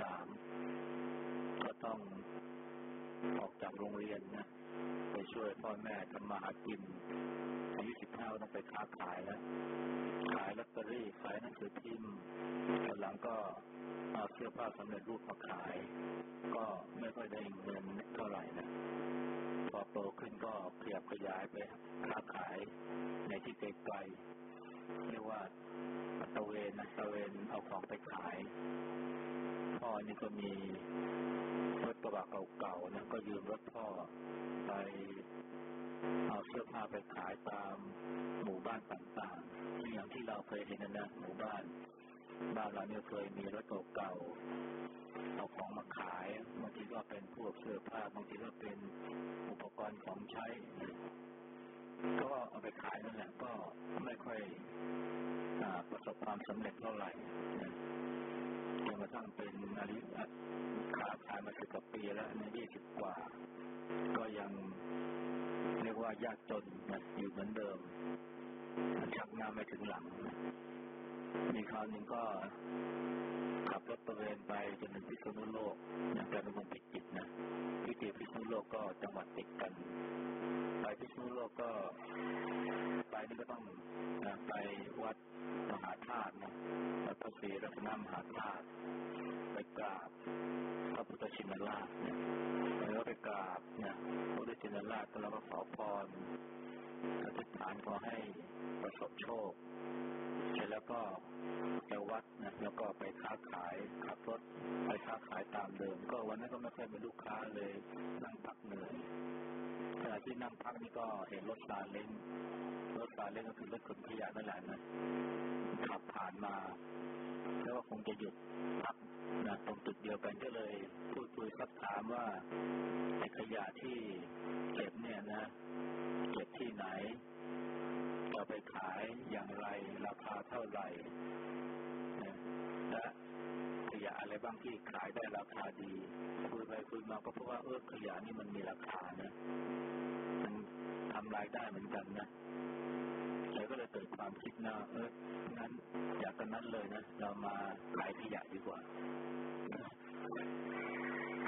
สามก็ต้องออกจากโรงเรียนนะไปช่วยพ่อแม่ทำมาหากินอายุสิบห้าต้องไปค้าขายแล้ว ขายลอตเตอรี่ขายหนังสือพิมพ์หลังก็เอาเสื้อผ้าสำเร็จรูปมาขาย ก็ไม่ค่อยได้เงินเท่าไหร่นะพอโตขึ้นก็ขยับขยายไปค้าขายในที่ไกลๆเรียกว่าตะเวนนะตะเวนเอาของไปขาย พ่อนี่ก็มีรถกระบะเก่าๆนะก็ยืมรถพ่อไปเอาเสื้อผ้าไปขายตามหมู่บ้านต่างๆอย่างที่เราเคยเห็นนะหมู่บ้าน บ้านเราเนี่ยเคยมีรถเก่าๆเอาของมาขายบางทีก็เป็นพวกเสื้อผ้าบางทีก็เป็นอุปกรณ์ของใช้ก็เอาไปขายนั่นแหละก็ไม่ค่อยประสบความสำเร็จเท่าไหร่ ระทั่งเป็นอายุขาขายมาสิบกว่าปีแล้วในยี่สิบกว่า ก็ยังเรียกว่ายากจนนะอยู่เหมือนเดิมชักหน้าไม่ถึงหลัง มีคราวหนึ่งก็ขับรถตระเวนไปจนถึงพิษณุโลกนะแต่เป็นคนพิจิตนะพิจิตพิษณุโลกก็จังหวัดติดกัน ไปพิษณุโลกก็ ไปนี่ก็ต้องนะไปวัดมหาธาตุนะ ระศรีรัตนมหาธาตุไปกราบพระพุทธชินราชเนี่ยแล้วไปกราบเนี่ยพระพุทธชินราชก็แล้วก็ขอพรอธิษฐานขอให้ประสบโชค เสร็จแล้วก็ไปวัดนะแล้วก็ไปค้าขายขับรถไปค้าขายตามเดิม ก็วันนั้นก็ไม่ค่อยมีลูกค้าเลยนั่งพักเหนื่อยขณะที่นั่งพักนี่ก็เห็นรถซาเล้งรถซาเล้งก็คือรถขนขยะนั่นแหละนะ ขับผ่านมาแล้วว่าคงจะหยุดพักนะตรงจุดเดียวกันก็เลยพูดคุยสักถามว่าไอ้ขยะที่เก็บเนี่ยนะเก็บที่ไหนจะไปขายอย่างไร ราคาเท่าไหร่และขยะอะไรบ้างที่ขายได้ราคาดีคุยไปคุยมาก็เพราะว่าเออขยะนี่มันมีราคานะมันทำรายได้เหมือนกันนะ เกิดความคิดนะเอองั้นอยากกันนั้นเลยนะ เรามาขายขยะดีกว่า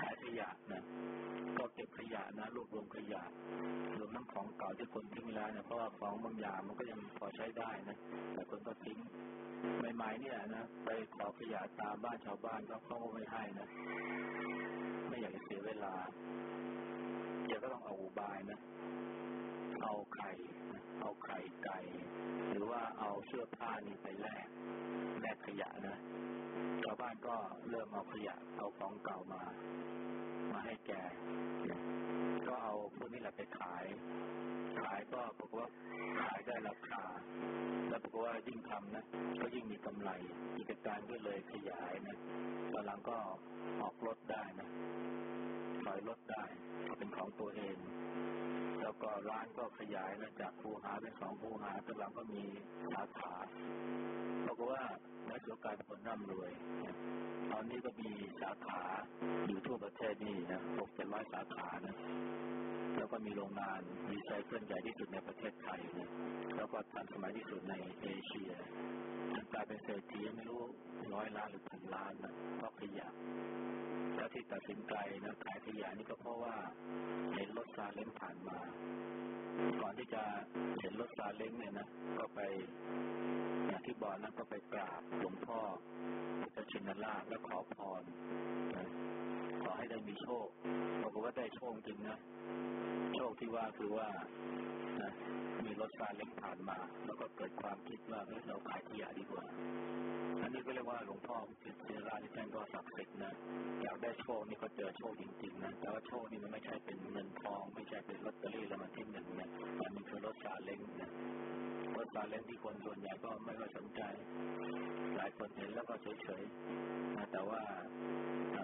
ขายขยะนะก็เก็บขยะนะรวบรวมขยะรวมทั้งของเก่าที่คนทิ้งแล้วนะเพราะว่าของบางอย่างมันก็ยังพอใช้ได้นะแต่คนก็ทิ้งใหม่ๆเนี่ยนะไปขอขยะตามบ้านชาวบ้านก็เขาก็ไม่ให้นะไม่อยากจะเสียเวลาเดี๋ยวก็ต้องเอาอุบายนะ เอาไข่เอาไข่ไก่หรือว่าเอาเสื้อผ้านี่ไปแลกแลกขยะนะชาวบ้านก็เริ่มเอาขยะเอาของเก่ามา มาให้แกก็เอาพวกนี้แหละไปขาย ขายก็บอกว่าขายได้ราคา แล้วบอกว่ายิ่งทำนะก็ยิ่งมีกำไรกิจการก็เลยขยายนะตอนหลังก็ออกรถได้นะถอยรถได้เป็นของตัวเอง แล้วก็ร้านก็ขยายนะจากคูหาเป็นสองคูหาตอนหลังก็มีสาขาบอกว่าในสุการเป็นคนร่ำรวยตอนนี้ก็มีสาขาอยู่ทั่วประเทศนี่นะหกเจ็ดร้อยสาขานะแล้วก็มีโรงงานมีไซเคิลใหญ่ที่สุดในประเทศไทยนะแล้วก็ทันสมัยที่สุดในเอเชียกลายเป็นเศรษฐีไม่รู้ร้อยล้านหรือพันล้านนะเพราะขยะ ที่ตัดสินใจนะขายขยะนี่ก็เพราะว่าเห็นรถซาเล้งผ่านมา ก่อนที่จะเห็นรถซาเล้งเนี่ยนะก็ไปอย่างที่บอกนั้นก็ไปกราบหลวงพ่อพุทธชินราชและขอพรขอให้ได้มีโชคบอกว่าได้โชคจริงนะ โชคที่ว่าคือว่า มีรถซาเล้งผ่านมา แล้วก็เกิดความคิดว่าเเราขายขยะดีกว่าอันนี้ก็เรียกว่าหลวงพ่อพุทธชินราที่ท่านก็ศักดิ์สิทธิ์นะอยากได้โชคนี่ก็เจอโชคจริงๆนะแต่ว่าโชคนี่มันไม่ใช่เป็นเงินทอง ไม่ใช่เป็นลอตเตอรี่แล้วมันที่หนึ่งเนี่ยมันคือรถซาเล้งนะรถซาเล้งที่คนส่วนใหญ่ก็ไม่ค่อยสนใจ หลายคนเห็นแล้วก็เฉยๆนะแต่ว่า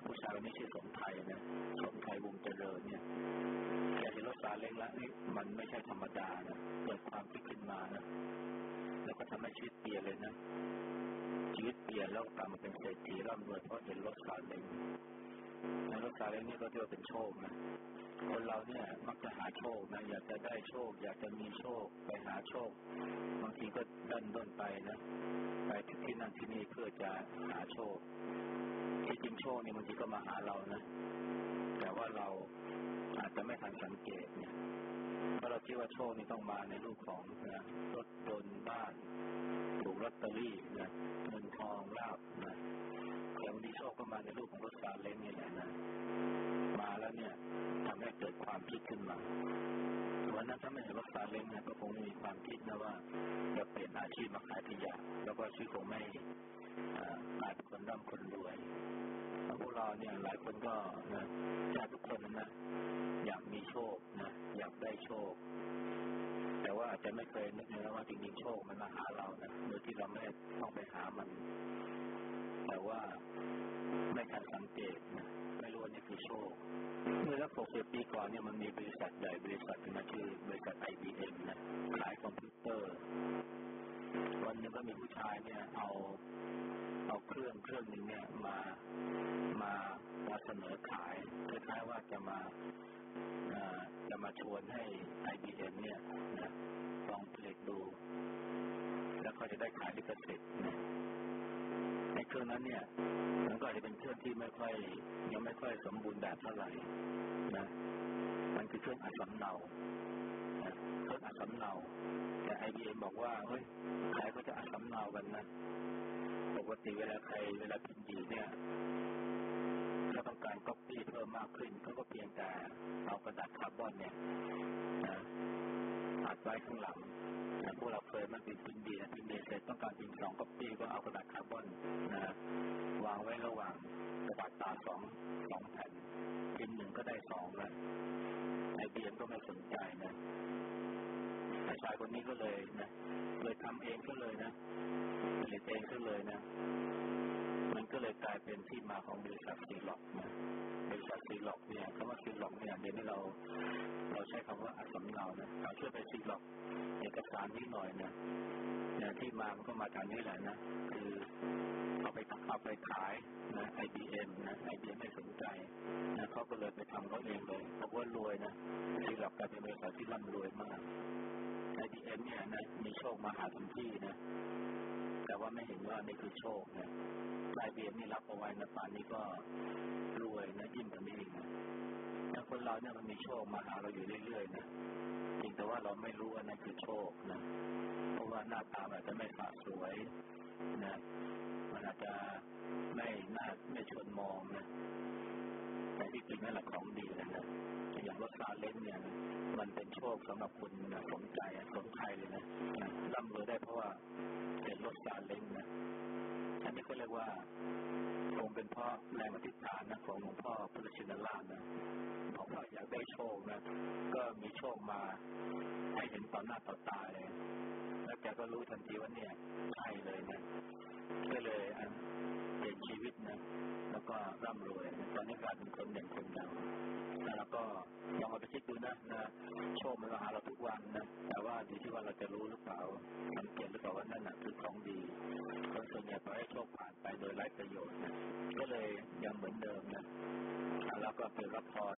ผู้ชายคนนี้ชื่อสมไทยนะสมไทยวงเจริญเนี่ย รถซาเล้งแล้วนี่มันไม่ใช่ธรรมดานะเกิดความคิดขึ้นมานะแล้วก็ทำให้ชีวิตเปลี่ยนเลยนะชีวิตเปลี่ยนแล้วกลับมาเป็นเศรษฐีร่ำรวยเพราะเห็นรถซาเล้งในรถซาเล้งนี่ก็เรียกว่าเป็นโชคนะคนเราเนี่ยมักจะหาโชคนะอยากจะได้โชค อยากจะมีโชคไปหาโชคบางทีก็ดันด้นไปนะไปที่นั่นที่นี่เพื่อจะหาโชคที่จริงโชคเนี่ยบางทีก็มาหาเรานะแต่ว่าเราอาจจะไม่ทันสังเกตเนี่ย เพราะเราคิดว่าโชคนี่ต้องมาในรูปของนะรถยนต์บ้านถูกลอตเตอรี่นะเงินทองลาบนะแต่บางทีโชคก็มาในรูปของรถซาเล้งนี่แหละนะมาแล้วเนี่ยทำให้เกิดความคิดขึ้นมาวันนั้นถ้าไม่เห็นรถซาเล้งนี่ยก็คงไม่มีความคิดนะว่าจะเปลี่ยนอาชีพมาขายขยะแล้วก็ชีวิตคงไม่กลายเป็นคนร่ำคนรวย กเราเนี่ยหลายคนก็นะแทบทุกคนนะอยากมีโชคนะอยากได้โชค แต่ว่าอาจจะไม่เคยนึกเลยว่าจริงๆโชคมันมาหาเรานะโดยที่เราไม่ต้องไปหามัน แต่ว่าไม่ทันสังเกตนะไม่รู้ว่านี่คือโชค เมื่อสักหกสิบปีก่อนเนี่ยมันมีบริษัทใหญ่บริษัทนึงนะคือบริษัท IBM นะขายคอมพิวเตอร์วันหนึงก็มีผู้ชายเนี่ยเอาเอาเครื่องเครื่องหนึ่งเนี่ยมา เสนอขายคล้ายๆว่าจะมาจะมาชวนให้ IBM เนี่ยนะลองผลิตดู แล้วก็จะได้ขายลิขสิทธิ์ในเครื่องนั้นเนี่ยมันก็อาจจะเป็นเครื่องที่ไม่ค่อยยังไม่ค่อยสมบูรณ์แบบเท่าไหร่นะมันคือเครื่องอัดสำเนาเครื่องอัดสำเนาแต่ IBM บอกว่าเฮ้ยใครก็จะอัดสำเนากันนะปกติเวลาใครเวลาพิมพ์ดีดเนี่ย การก๊อปปี้เพิ่มมากขึ้นเขาก็เพียงแต่เอากระดาษคาร์บอนเนี่ยนะอัดไว้ข้างหลังพวกเราเคยมันเป็นพิมพ์ดีดนะพิมพ์ดีดเสร็จต้องการพิมพ์สองก๊อปปี้ก็เอากระดาษคาร์บอนนะวางไว้ระหว่างกระดาษตาสองสองแผ่นพิมพ์หนึ่งก็ได้สองแล้ว IBM ก็ไม่สนใจนะชายคนนี้ก็เลยนะเลยทำเองก็เลยนะผลิตเองก็เลยนะ เลยกลายเป็นที่มาของบริษัทซีล็อกนะบริษัทซีล็อกเนี่ยคำว่าซีล็อกเนี่ยเดี๋ยวนี้เรา เราใช้คำว่าอัดสำเนานะเราช่วยไปซีล็อกเอกสารนิดหน่อยนะเนี่ยที่มามันก็มาจากนี้แหละนะคือเอาไปเอาไปขายนะ IBM นะ IBM ไม่สนใจนะเขาก็เลยไปทำเขาเองเลยเพราะว่ารวยนะซีล็อกกลายเป็นบริษัทที่ร่ำรวยมาก IBM เนี่ยนะมีโชคมาหาทันที่นะ แต่ว่าไม่เห็นว่านี่คือโชคนะ IBM นี่รับเอาไว้นะป่านนี้ก็รวยนะยิ่งกว่านี้อีกนะแต่คนเราเนี่ยมันมีโชคมาหาเราอยู่เรื่อยๆนะเพียงแต่ว่าเราไม่รู้ว่านั่นคือโชคนะ เพราะว่าหน้าตาอาจจะไม่สะสวยนะมันอาจจะไม่น่าไม่ชวนมองนะแต่ที่จริงนั่นแหละของดีเลยนะอย่างรถซาเล้งเนี่ย เป็นโชคสำหรับคุณนะสมใจสมใจเลยนะร่ำรวยได้เพราะว่าเป็นรถซาเล้งนะอันนี้ก็เรียกว่าคงเป็นเพราะแรงอธิษฐานนะของหลวงพ่อพุทธชินราชนะหลวงพ่ออยากได้โชคนะก็มีโชคมาให้เห็นต่อหน้าต่อตาเลย แล้วแกก็รู้ทันทีว่าเนี่ยใช่เลยนะก็เลยเปลี่ยนชีวิตนะแล้วก็ร่ำรวยตอนนี้กลายเป็นคนเด่นคนดัง แล้วก็ลองเอาไปคิดดูนะนะโชคมันมาหาเราทุกวันนะแต่ว่าดีที่ว่าเราจะรู้หรือเปล่าสังเกตหรือเปล่าว่านั่นน่ะคือของดีคนส่วนใหญ่ปล่อยให้โชคผ่านไปโดยไร้ประโยชน์นะก็เลยยังเหมือนเดิมนะแล้วก็เปิดรับพร